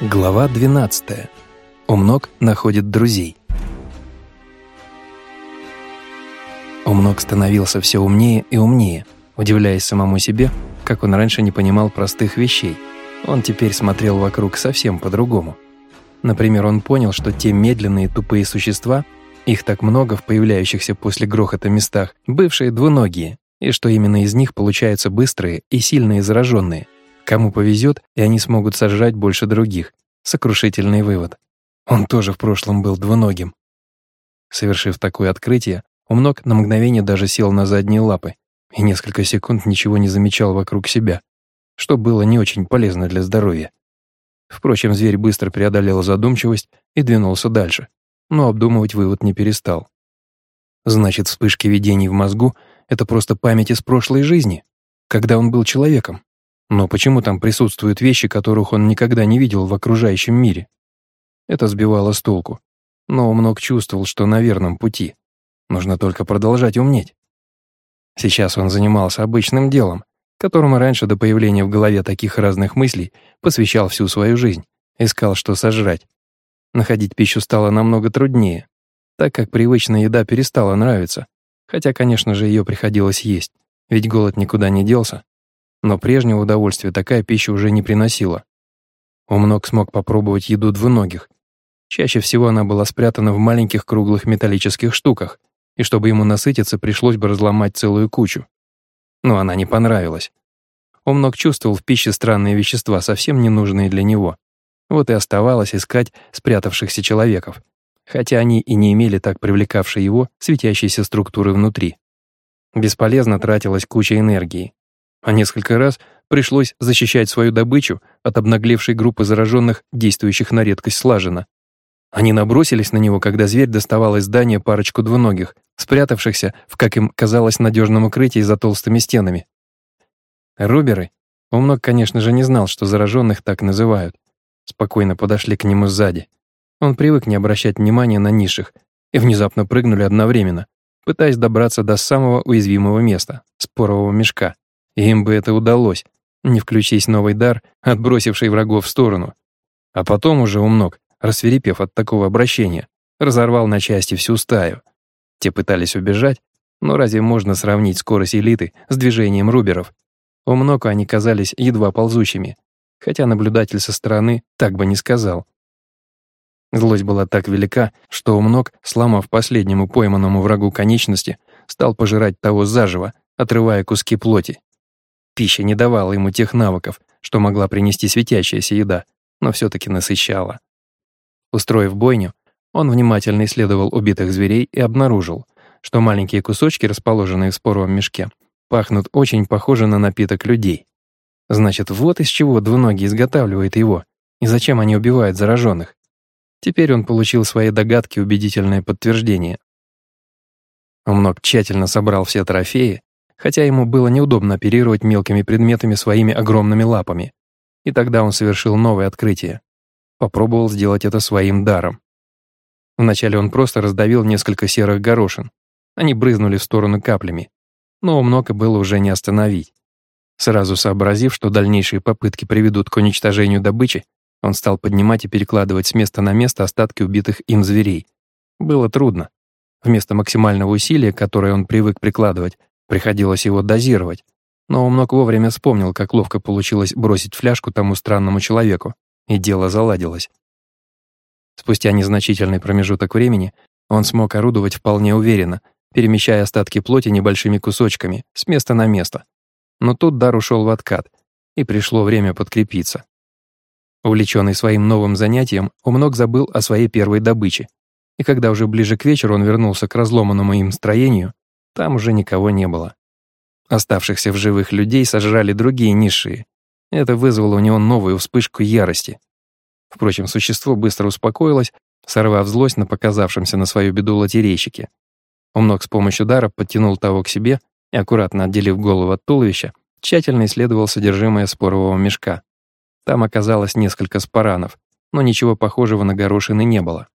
Глава 12. Умнок находит друзей. Умнок становился все умнее и умнее, удивляясь самому себе, как он раньше не понимал простых вещей. Он теперь смотрел вокруг совсем по-другому. Например, он понял, что те медленные тупые существа, их так много в появляющихся после грохота местах, бывшие двуногие, и что именно из них получаются быстрые и сильные зараженные, Кому повезет, и они смогут сожрать больше других. Сокрушительный вывод. Он тоже в прошлом был двуногим. Совершив такое открытие, Умног на мгновение даже сел на задние лапы и несколько секунд ничего не замечал вокруг себя, что было не очень полезно для здоровья. Впрочем, зверь быстро преодолел задумчивость и двинулся дальше, но обдумывать вывод не перестал. Значит, вспышки видений в мозгу — это просто память из прошлой жизни, когда он был человеком. Но почему там присутствуют вещи, которых он никогда не видел в окружающем мире? Это сбивало с толку. Но Умног чувствовал, что на верном пути. Нужно только продолжать умнеть. Сейчас он занимался обычным делом, которому раньше до появления в голове таких разных мыслей посвящал всю свою жизнь. Искал, что сожрать. Находить пищу стало намного труднее, так как привычная еда перестала нравиться. Хотя, конечно же, ее приходилось есть, ведь голод никуда не делся, но прежнего удовольствия такая пища уже не приносила. Умнок смог попробовать еду двуногих. Чаще всего она была спрятана в маленьких круглых металлических штуках, и чтобы ему насытиться, пришлось бы разломать целую кучу. Но она не понравилась. Умнок чувствовал в пище странные вещества, совсем не нужные для него. Вот и оставалось искать спрятавшихся человеков, хотя они и не имели так привлекавшей его светящейся структуры внутри. Бесполезно тратилась куча энергии, а несколько раз пришлось защищать свою добычу от обнаглевшей группы зараженных, действующих на редкость слаженно. Они набросились на него, когда зверь доставал из здания парочку двуногих, спрятавшихся в, как им казалось, надежном укрытии за толстыми стенами. Руберы, Умног, конечно же, не знал, что зараженных так называют, спокойно подошли к нему сзади. Он привык не обращать внимания на низших и внезапно прыгнули одновременно, пытаясь добраться до самого уязвимого места — спорового мешка. Им бы это удалось, не включись новый дар, отбросивший врагов в сторону. А потом уже умног, рассверепев от такого обращения, разорвал на части всю стаю. Те пытались убежать, но разве можно сравнить скорость элиты с движением руберов? У они казались едва ползущими, хотя наблюдатель со стороны так бы не сказал. Злость была так велика, что Умнок, сломав последнему пойманному врагу конечности, стал пожирать того заживо, отрывая куски плоти. Пища не давала ему тех навыков, что могла принести светящаяся еда, но все-таки насыщала. Устроив бойню, он внимательно исследовал убитых зверей и обнаружил, что маленькие кусочки, расположенные в споровом мешке, пахнут очень похоже на напиток людей. Значит, вот из чего двуногий изготавливает его, и зачем они убивают зараженных. Теперь он получил свои догадки убедительное подтверждение. Умног тщательно собрал все трофеи хотя ему было неудобно оперировать мелкими предметами своими огромными лапами. И тогда он совершил новое открытие. Попробовал сделать это своим даром. Вначале он просто раздавил несколько серых горошин. Они брызнули в сторону каплями. Но много было уже не остановить. Сразу сообразив, что дальнейшие попытки приведут к уничтожению добычи, он стал поднимать и перекладывать с места на место остатки убитых им зверей. Было трудно. Вместо максимального усилия, которое он привык прикладывать, Приходилось его дозировать, но Умнок вовремя вспомнил, как ловко получилось бросить фляжку тому странному человеку, и дело заладилось. Спустя незначительный промежуток времени он смог орудовать вполне уверенно, перемещая остатки плоти небольшими кусочками с места на место. Но тут дар ушел в откат, и пришло время подкрепиться. Увлеченный своим новым занятием, Умнок забыл о своей первой добыче, и когда уже ближе к вечеру он вернулся к разломанному им строению, там уже никого не было. Оставшихся в живых людей сожрали другие низшие. Это вызвало у него новую вспышку ярости. Впрочем, существо быстро успокоилось, сорвав злость на показавшемся на свою беду лотерейщике. Умног с помощью дара подтянул того к себе и, аккуратно отделив голову от туловища, тщательно исследовал содержимое спорового мешка. Там оказалось несколько спаранов, но ничего похожего на горошины не было.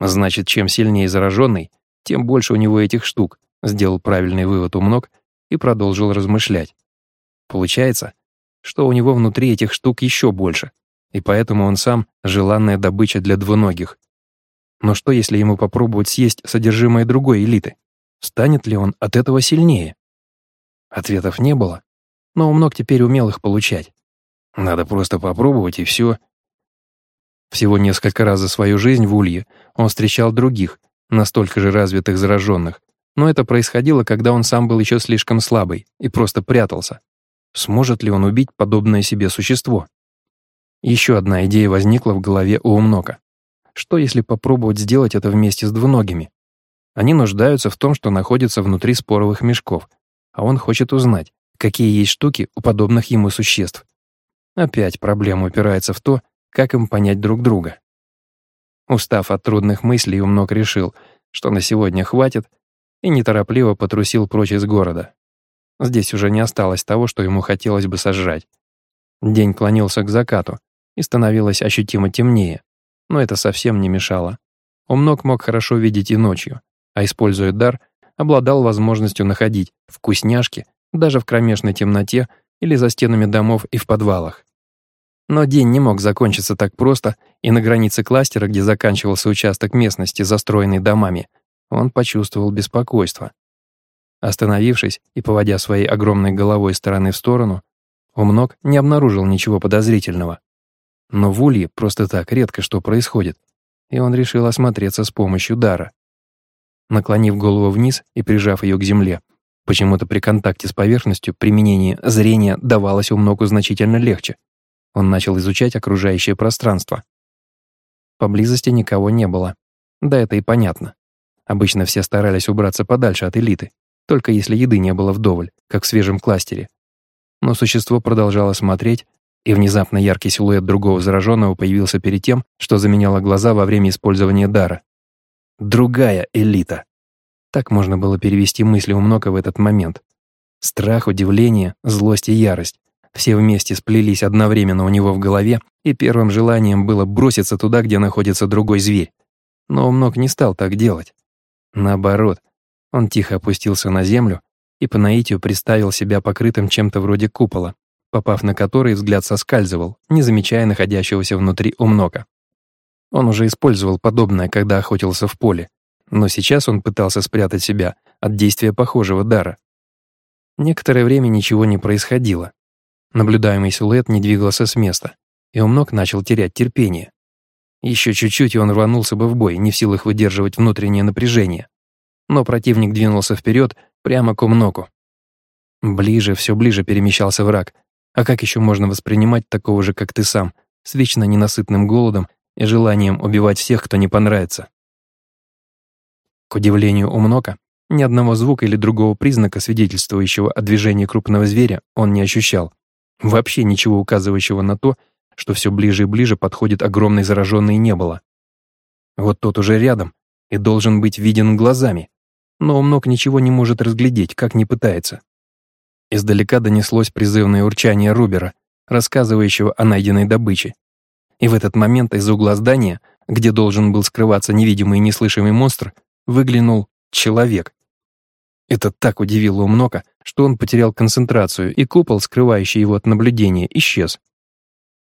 Значит, чем сильнее зараженный, тем больше у него этих штук, Сделал правильный вывод умног и продолжил размышлять. Получается, что у него внутри этих штук еще больше, и поэтому он сам — желанная добыча для двуногих. Но что, если ему попробовать съесть содержимое другой элиты? Станет ли он от этого сильнее? Ответов не было, но Умног теперь умел их получать. Надо просто попробовать, и все. Всего несколько раз за свою жизнь в Улье он встречал других, настолько же развитых зараженных, но это происходило, когда он сам был еще слишком слабый и просто прятался. Сможет ли он убить подобное себе существо? Еще одна идея возникла в голове у Умнока. Что если попробовать сделать это вместе с двуногими? Они нуждаются в том, что находится внутри споровых мешков, а он хочет узнать, какие есть штуки у подобных ему существ. Опять проблема упирается в то, как им понять друг друга. Устав от трудных мыслей, Умнок решил, что на сегодня хватит, и неторопливо потрусил прочь из города. Здесь уже не осталось того, что ему хотелось бы сожрать. День клонился к закату, и становилось ощутимо темнее, но это совсем не мешало. Умнок мог хорошо видеть и ночью, а используя дар, обладал возможностью находить вкусняшки даже в кромешной темноте или за стенами домов и в подвалах. Но день не мог закончиться так просто, и на границе кластера, где заканчивался участок местности, застроенный домами, он почувствовал беспокойство. Остановившись и поводя своей огромной головой стороны в сторону, Умнок не обнаружил ничего подозрительного. Но в Улье просто так редко что происходит, и он решил осмотреться с помощью дара. Наклонив голову вниз и прижав ее к земле, почему-то при контакте с поверхностью применение зрения давалось Умноку значительно легче. Он начал изучать окружающее пространство. Поблизости никого не было. Да это и понятно. Обычно все старались убраться подальше от элиты, только если еды не было вдоволь, как в свежем кластере. Но существо продолжало смотреть, и внезапно яркий силуэт другого зараженного появился перед тем, что заменяло глаза во время использования дара. Другая элита. Так можно было перевести мысли у Мнока в этот момент. Страх, удивление, злость и ярость. Все вместе сплелись одновременно у него в голове, и первым желанием было броситься туда, где находится другой зверь. Но Умнок не стал так делать. Наоборот, он тихо опустился на землю и по наитию представил себя покрытым чем-то вроде купола, попав на который взгляд соскальзывал, не замечая находящегося внутри умнока. Он уже использовал подобное, когда охотился в поле, но сейчас он пытался спрятать себя от действия похожего дара. Некоторое время ничего не происходило. Наблюдаемый силуэт не двигался с места, и умнок начал терять терпение. Еще чуть-чуть, и он рванулся бы в бой, не в силах выдерживать внутреннее напряжение. Но противник двинулся вперед, прямо к умноку. Ближе, все ближе перемещался враг, а как еще можно воспринимать такого же, как ты сам, с вечно ненасытным голодом и желанием убивать всех, кто не понравится? К удивлению Умнока, ни одного звука или другого признака, свидетельствующего о движении крупного зверя, он не ощущал. Вообще ничего указывающего на то, что все ближе и ближе подходит огромный зараженный не было. Вот тот уже рядом и должен быть виден глазами, но Умнок ничего не может разглядеть, как не пытается. Издалека донеслось призывное урчание Рубера, рассказывающего о найденной добыче. И в этот момент из угла здания, где должен был скрываться невидимый и неслышимый монстр, выглянул человек. Это так удивило Умнока, что он потерял концентрацию, и купол, скрывающий его от наблюдения, исчез.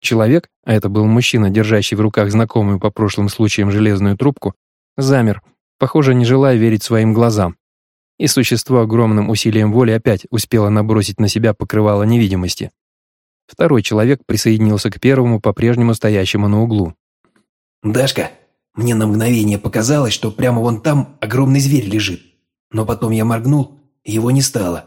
Человек, а это был мужчина, держащий в руках знакомую по прошлым случаям железную трубку, замер, похоже, не желая верить своим глазам и существо огромным усилием воли опять успело набросить на себя покрывало невидимости. Второй человек присоединился к первому, по-прежнему стоящему на углу. «Дашка, мне на мгновение показалось, что прямо вон там огромный зверь лежит. Но потом я моргнул, и его не стало».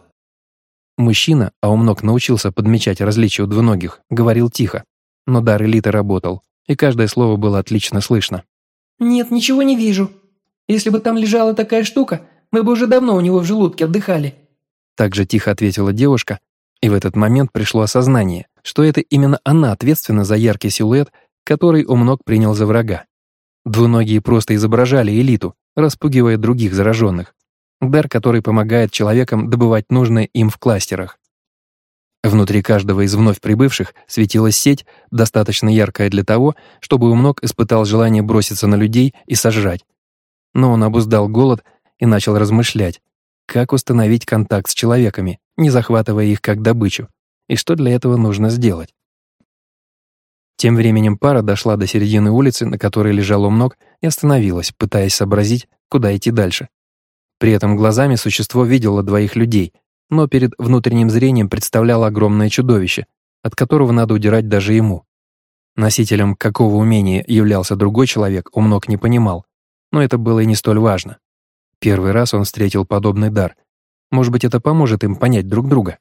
Мужчина, а умнок научился подмечать различия у двуногих, говорил тихо, но дар элиты работал, и каждое слово было отлично слышно. «Нет, ничего не вижу. Если бы там лежала такая штука, мы бы уже давно у него в желудке отдыхали». Так же тихо ответила девушка, и в этот момент пришло осознание, что это именно она ответственна за яркий силуэт, который Умног принял за врага. Двуногие просто изображали элиту, распугивая других зараженных. Дар, который помогает человекам добывать нужное им в кластерах. Внутри каждого из вновь прибывших светилась сеть, достаточно яркая для того, чтобы Умног испытал желание броситься на людей и сожрать. Но он обуздал голод и начал размышлять, как установить контакт с человеками, не захватывая их как добычу, и что для этого нужно сделать. Тем временем пара дошла до середины улицы, на которой лежал умног, и остановилась, пытаясь сообразить, куда идти дальше. При этом глазами существо видело двоих людей, но перед внутренним зрением представляло огромное чудовище, от которого надо удирать даже ему. Носителем какого умения являлся другой человек, умног не понимал, но это было и не столь важно. Первый раз он встретил подобный дар. Может быть, это поможет им понять друг друга.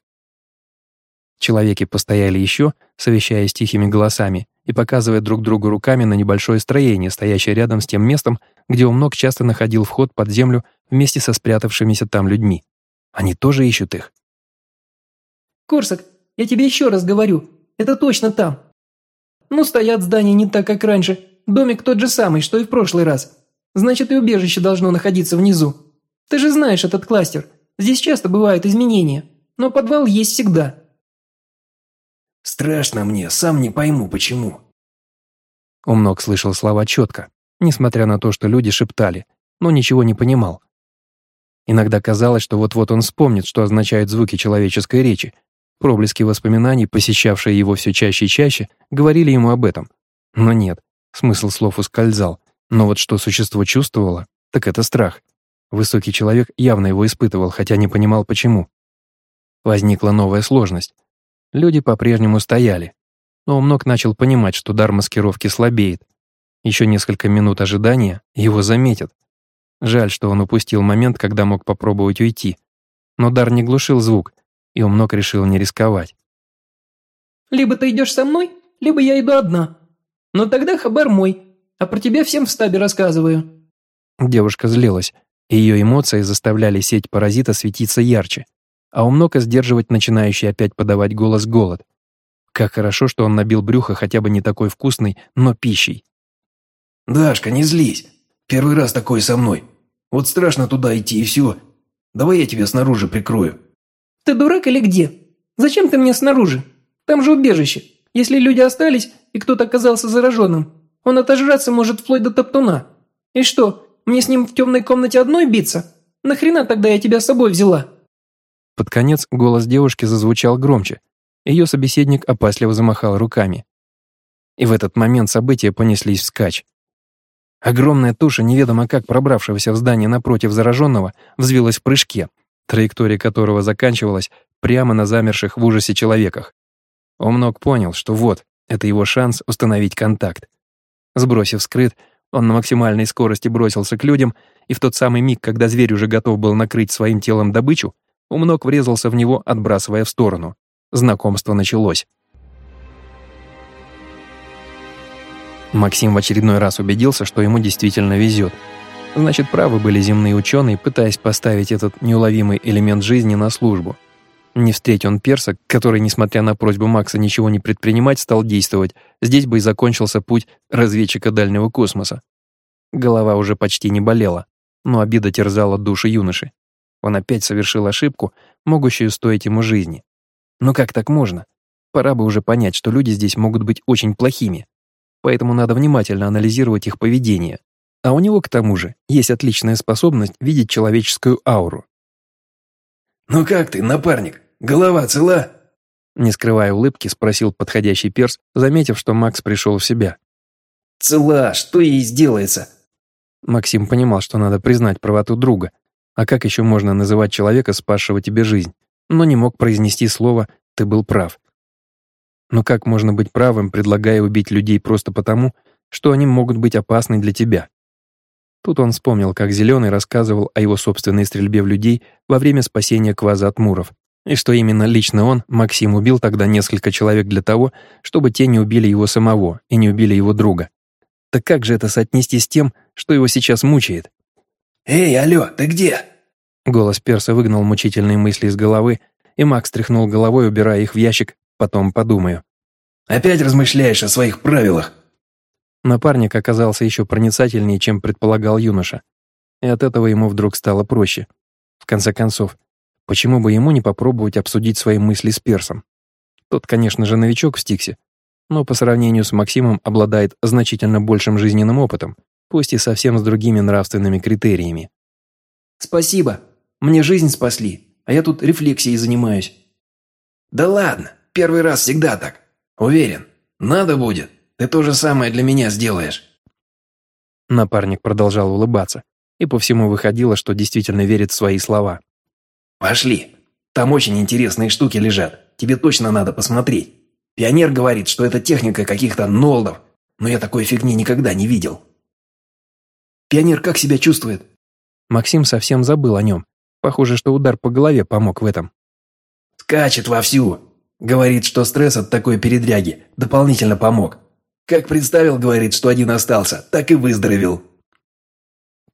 Человеки постояли еще, совещаясь тихими голосами и показывая друг другу руками на небольшое строение, стоящее рядом с тем местом, где Умног часто находил вход под землю вместе со спрятавшимися там людьми. Они тоже ищут их. «Корсак, я тебе еще раз говорю, это точно там. Ну, стоят здания не так, как раньше. Домик тот же самый, что и в прошлый раз. Значит, и убежище должно находиться внизу. Ты же знаешь этот кластер. Здесь часто бывают изменения. Но подвал есть всегда. Страшно мне, сам не пойму, почему. Умнок слышал слова четко, несмотря на то, что люди шептали, но ничего не понимал. Иногда казалось, что вот-вот он вспомнит, что означают звуки человеческой речи. Проблески воспоминаний, посещавшие его все чаще и чаще, говорили ему об этом. Но нет, смысл слов ускользал. Но вот что существо чувствовало, так это страх. Высокий человек явно его испытывал, хотя не понимал почему. Возникла новая сложность. Люди по-прежнему стояли. Но Умнок начал понимать, что дар маскировки слабеет. Еще несколько минут ожидания, его заметят. Жаль, что он упустил момент, когда мог попробовать уйти. Но дар не глушил звук, и Умнок решил не рисковать. «Либо ты идешь со мной, либо я иду одна. Но тогда хабар мой, а про тебя всем в стабе рассказываю». Девушка злилась, и ее эмоции заставляли сеть паразита светиться ярче а у Мнока сдерживать начинающий опять подавать голос голод. Как хорошо, что он набил брюхо хотя бы не такой вкусной, но пищей. «Дашка, не злись. Первый раз такой со мной. Вот страшно туда идти и все. Давай я тебя снаружи прикрою». «Ты дурак или где? Зачем ты мне снаружи? Там же убежище. Если люди остались, и кто-то оказался зараженным, он отожраться может вплоть до топтуна. И что, мне с ним в темной комнате одной биться? Нахрена тогда я тебя с собой взяла?» Под конец голос девушки зазвучал громче. Ее собеседник опасливо замахал руками. И в этот момент события понеслись вскачь. Огромная туша, неведомо как пробравшегося в здание напротив зараженного, взвилась в прыжке, траектория которого заканчивалась прямо на замерших в ужасе человеках. Омнок понял, что вот, это его шанс установить контакт. Сбросив скрыт, он на максимальной скорости бросился к людям, и в тот самый миг, когда зверь уже готов был накрыть своим телом добычу, Умнок врезался в него, отбрасывая в сторону. Знакомство началось. Максим в очередной раз убедился, что ему действительно везет. Значит, правы были земные ученые, пытаясь поставить этот неуловимый элемент жизни на службу. Не встреть он перса, который, несмотря на просьбу Макса ничего не предпринимать, стал действовать, здесь бы и закончился путь разведчика дальнего космоса. Голова уже почти не болела, но обида терзала души юноши. Он опять совершил ошибку, могущую стоить ему жизни. Но как так можно? Пора бы уже понять, что люди здесь могут быть очень плохими. Поэтому надо внимательно анализировать их поведение. А у него, к тому же, есть отличная способность видеть человеческую ауру. «Ну как ты, напарник? Голова цела?» Не скрывая улыбки, спросил подходящий перс, заметив, что Макс пришел в себя. «Цела, что ей сделается?» Максим понимал, что надо признать правоту друга, а как еще можно называть человека, спасшего тебе жизнь? Но не мог произнести слово «ты был прав». Но как можно быть правым, предлагая убить людей просто потому, что они могут быть опасны для тебя? Тут он вспомнил, как Зеленый рассказывал о его собственной стрельбе в людей во время спасения кваза от муров, и что именно лично он, Максим, убил тогда несколько человек для того, чтобы те не убили его самого и не убили его друга. Так как же это соотнести с тем, что его сейчас мучает? «Эй, алло, ты где?» Голос перса выгнал мучительные мысли из головы, и Макс тряхнул головой, убирая их в ящик, потом подумаю. «Опять размышляешь о своих правилах?» Напарник оказался еще проницательнее, чем предполагал юноша. И от этого ему вдруг стало проще. В конце концов, почему бы ему не попробовать обсудить свои мысли с персом? Тот, конечно же, новичок в Стиксе, но по сравнению с Максимом обладает значительно большим жизненным опытом, пусть и совсем с другими нравственными критериями. «Спасибо», мне жизнь спасли, а я тут рефлексией занимаюсь». «Да ладно, первый раз всегда так. Уверен, надо будет. ты то же самое для меня сделаешь». Напарник продолжал улыбаться, и по всему выходило, что действительно верит в свои слова. «Пошли. Там очень интересные штуки лежат. Тебе точно надо посмотреть. Пионер говорит, что это техника каких-то нолдов, но я такой фигни никогда не видел». «Пионер как себя чувствует?» Максим совсем забыл о нем. Похоже, что удар по голове помог в этом. «Скачет вовсю. Говорит, что стресс от такой передряги дополнительно помог. Как представил, говорит, что один остался, так и выздоровел».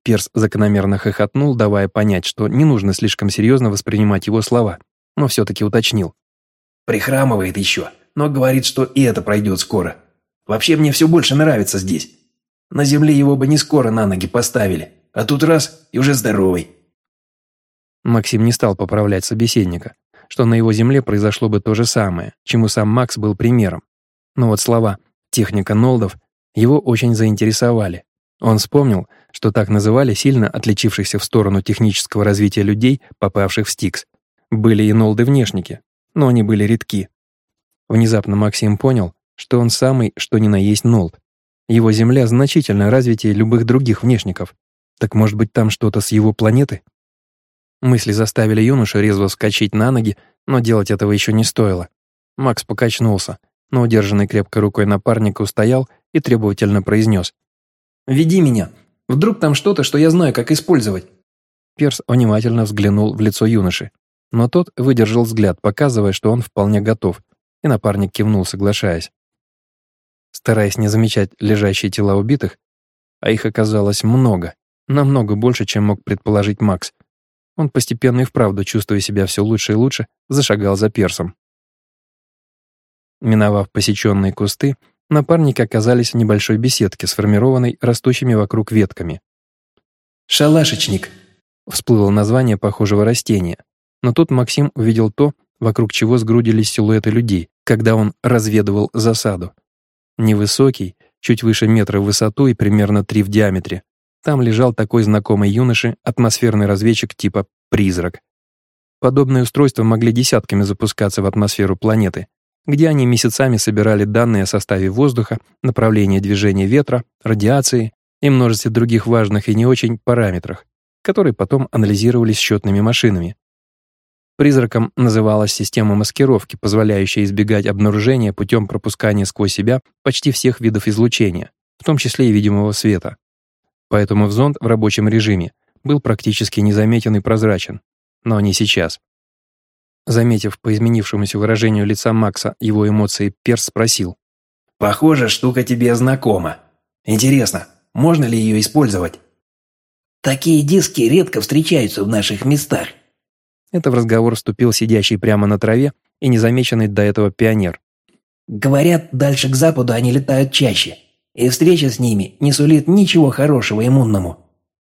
Перс закономерно хохотнул, давая понять, что не нужно слишком серьезно воспринимать его слова, но все-таки уточнил. «Прихрамывает еще, но говорит, что и это пройдет скоро. Вообще мне все больше нравится здесь. На земле его бы не скоро на ноги поставили, а тут раз и уже здоровый». Максим не стал поправлять собеседника, что на его земле произошло бы то же самое, чему сам Макс был примером. Но вот слова «техника Нолдов» его очень заинтересовали. Он вспомнил, что так называли сильно отличившихся в сторону технического развития людей, попавших в Стикс. Были и Нолды-внешники, но они были редки. Внезапно Максим понял, что он самый, что ни на есть Нолд. Его Земля значительно развитее любых других внешников. Так может быть там что-то с его планеты? Мысли заставили юношу резво вскочить на ноги, но делать этого еще не стоило. Макс покачнулся, но удержанный крепкой рукой напарника устоял и требовательно произнес. «Веди меня. Вдруг там что-то, что я знаю, как использовать». Перс внимательно взглянул в лицо юноши, но тот выдержал взгляд, показывая, что он вполне готов, и напарник кивнул, соглашаясь. Стараясь не замечать лежащие тела убитых, а их оказалось много, намного больше, чем мог предположить Макс, он постепенно и вправду, чувствуя себя все лучше и лучше, зашагал за персом. Миновав посеченные кусты, напарники оказались в небольшой беседке, сформированной растущими вокруг ветками. «Шалашечник», — всплыло название похожего растения, но тут Максим увидел то, вокруг чего сгрудились силуэты людей, когда он разведывал засаду. Невысокий, чуть выше метра в высоту и примерно три в диаметре, там лежал такой знакомый юноше атмосферный разведчик типа «Призрак». Подобные устройства могли десятками запускаться в атмосферу планеты, где они месяцами собирали данные о составе воздуха, направлении движения ветра, радиации и множестве других важных и не очень параметрах, которые потом анализировались счетными машинами. Призраком называлась система маскировки, позволяющая избегать обнаружения путем пропускания сквозь себя почти всех видов излучения, в том числе и видимого света поэтому зонд в рабочем режиме был практически незаметен и прозрачен, но не сейчас. Заметив по изменившемуся выражению лица Макса его эмоции, Перс спросил. «Похоже, штука тебе знакома. Интересно, можно ли ее использовать?» «Такие диски редко встречаются в наших местах». Это в разговор вступил сидящий прямо на траве и незамеченный до этого пионер. «Говорят, дальше к западу они летают чаще и встреча с ними не сулит ничего хорошего иммунному.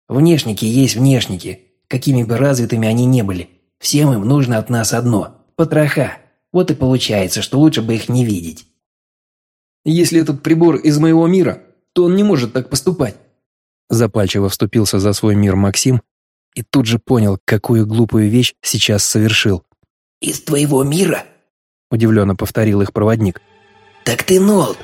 Внешники есть внешники, какими бы развитыми они ни были. Всем им нужно от нас одно – потроха. Вот и получается, что лучше бы их не видеть. Если этот прибор из моего мира, то он не может так поступать. Запальчиво вступился за свой мир Максим и тут же понял, какую глупую вещь сейчас совершил. «Из твоего мира?» – удивленно повторил их проводник. «Так ты Нолд,